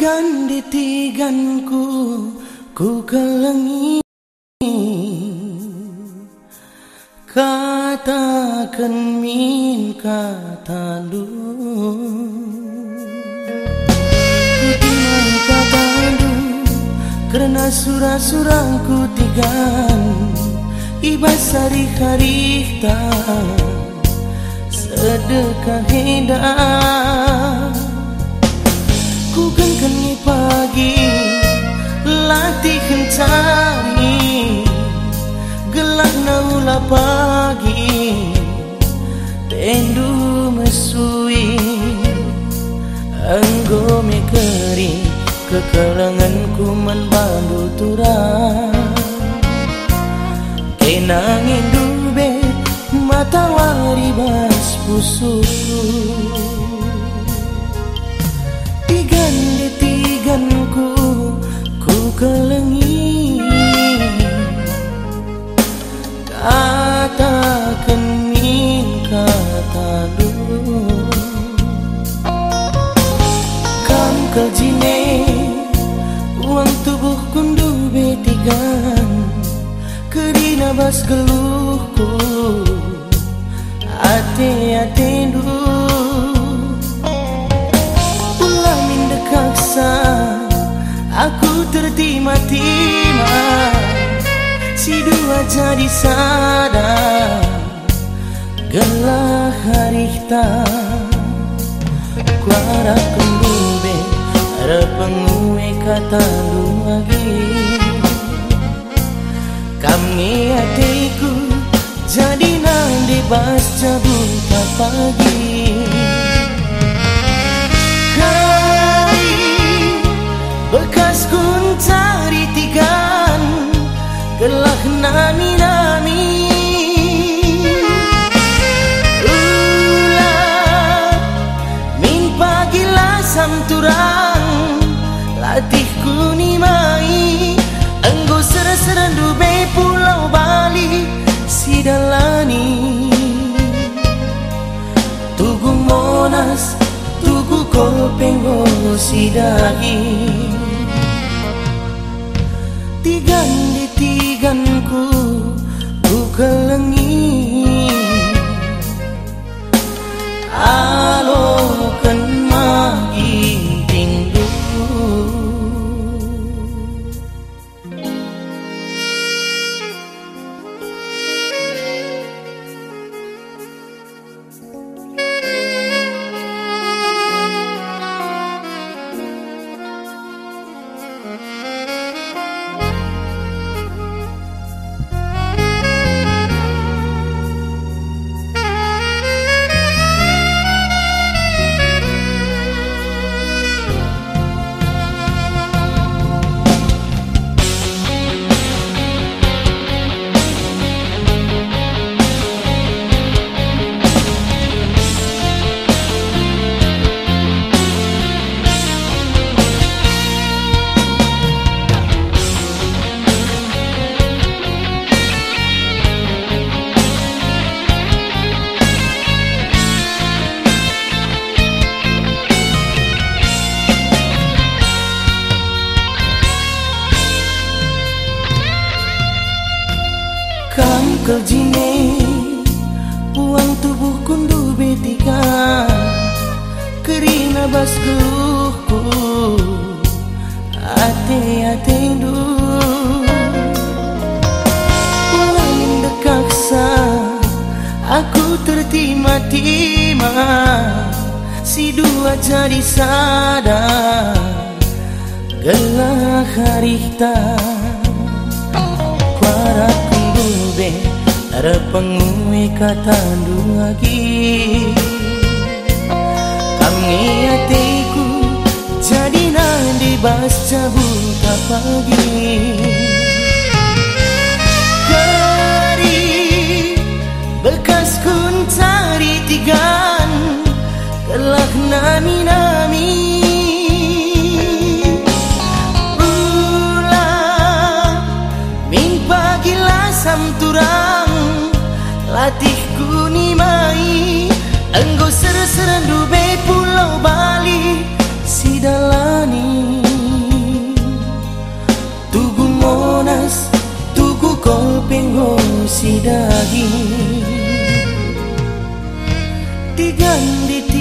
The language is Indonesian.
Tigan di tiganku ku kelengi Katakan min kata Mata karena Kerana surah-surahku tigan sari hari-hari sedekah hidang. Pagi Tendu mesui Anggo mekeri Kekalanganku membantu turang Kenangin dube Mata waribas pusuku Tigan di tiganku Ku kelengi Kam keljine Uang tubuh kundu betigan Kedina bas geluhku Ate-ate du Ulah min dekaksa Aku tertima-tima Si dua jadi sadar Gelah harita. Kuara kembube Ada pengue kata lagi Kami hatiku Jadi nanti pas buta pagi. Kai Bekas kun cari tigan Gelah nami-nami. Ulah Min pagi lasam Latih kunimai Enggo sera-seran dube pulau Bali Sidalani Tugu Monas Tugu Kopengo Sidahi Tigan di tiganku Ku kelengi Kam keljine Uang tubuh kundu betika Kerina bas geluhku Ate-ate du Ulangin dekaksa Aku tertima-tima Si dua jadi sadar Gelah harita Ada pengue kata lagi Kami hatiku Jadi nanti bas cabut pagi. Kari Bekas kun cari tigan Kelak nami-nami Hatiku ni mai. Enggo seru-serendu be pulau Bali Sidalani Tugu Monas Tugu Kolpeng Hong Sidagi Diganditi